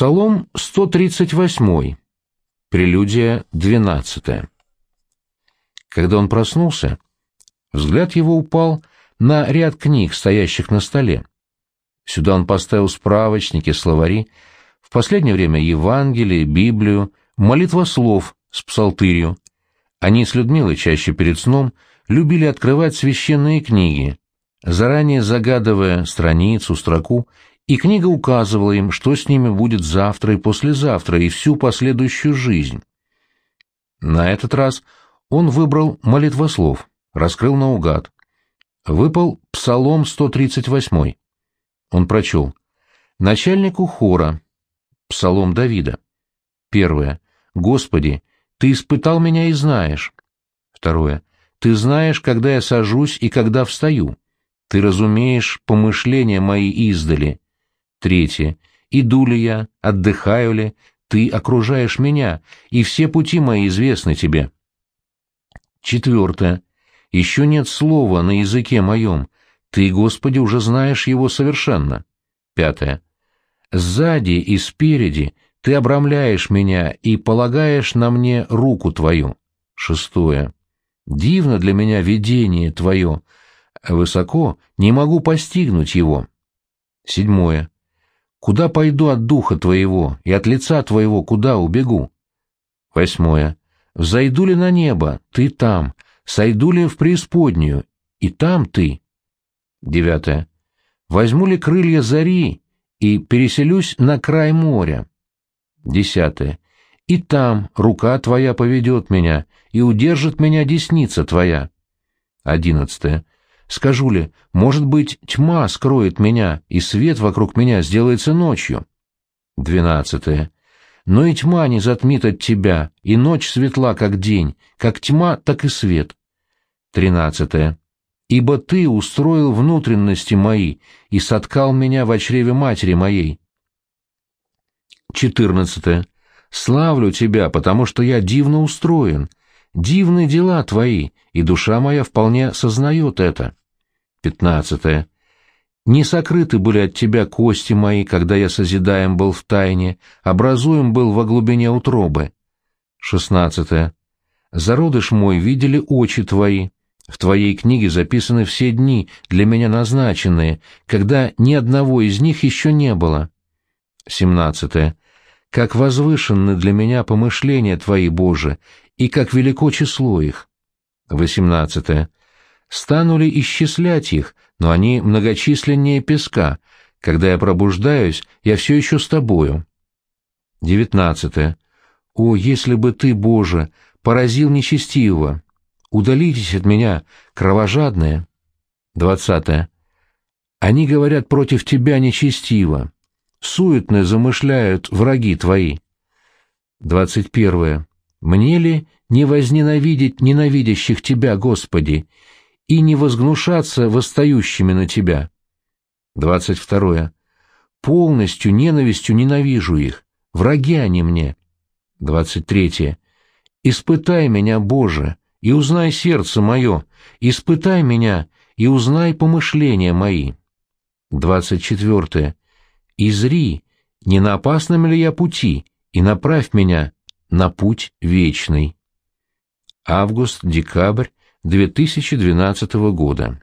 Псалом 138. Прелюдия 12. Когда он проснулся, взгляд его упал на ряд книг, стоящих на столе. Сюда он поставил справочники, словари, в последнее время Евангелие, Библию, молитва слов с псалтырью. Они с Людмилой чаще перед сном любили открывать священные книги, заранее загадывая страницу, строку и книга указывала им, что с ними будет завтра и послезавтра, и всю последующую жизнь. На этот раз он выбрал молитвослов, раскрыл наугад. Выпал Псалом 138. Он прочел. Начальнику хора. Псалом Давида. Первое. Господи, Ты испытал меня и знаешь. Второе. Ты знаешь, когда я сажусь и когда встаю. Ты разумеешь помышления мои издали. Третье. Иду ли я, отдыхаю ли, ты окружаешь меня, и все пути мои известны тебе. Четвертое. Еще нет слова на языке моем, ты, Господи, уже знаешь его совершенно. Пятое. Сзади и спереди ты обрамляешь меня и полагаешь на мне руку твою. Шестое. Дивно для меня видение твое, высоко не могу постигнуть его. Седьмое. Куда пойду от духа твоего, и от лица твоего куда убегу? Восьмое. Взойду ли на небо, ты там, сойду ли в преисподнюю, и там ты. Девятое. Возьму ли крылья зари и переселюсь на край моря? Десятое. И там рука твоя поведет меня, и удержит меня десница твоя. Одиннадцатое. Скажу ли, может быть, тьма скроет меня, и свет вокруг меня сделается ночью? Двенадцатое. Но и тьма не затмит от тебя, и ночь светла, как день, как тьма, так и свет. Тринадцатое. Ибо ты устроил внутренности мои и соткал меня в чреве матери моей. Четырнадцатое. Славлю тебя, потому что я дивно устроен. Дивны дела твои, и душа моя вполне сознает это. Пятнадцатое. Не сокрыты были от тебя кости мои, когда я созидаем был в тайне, образуем был во глубине утробы. Шестнадцатое. Зародыш мой видели очи твои. В твоей книге записаны все дни, для меня назначенные, когда ни одного из них еще не было. Семнадцатое. Как возвышенны для меня помышления твои, Боже, и как велико число их. Восемнадцатое стану ли исчислять их, но они многочисленнее песка. Когда я пробуждаюсь, я все еще с тобою. Девятнадцатое. О, если бы ты, Боже, поразил нечестивого! Удалитесь от меня, кровожадные. Двадцатое. Они говорят против тебя нечестиво. Суетно замышляют враги твои. Двадцать первое. Мне ли не возненавидеть ненавидящих тебя, Господи, и не возгнушаться восстающими на тебя. 22. Полностью ненавистью ненавижу их, враги они мне. 23. Испытай меня, Боже, и узнай сердце мое, испытай меня и узнай помышления мои. 24. Изри, не на опасном ли я пути, и направь меня на путь вечный. Август-декабрь 2012 года.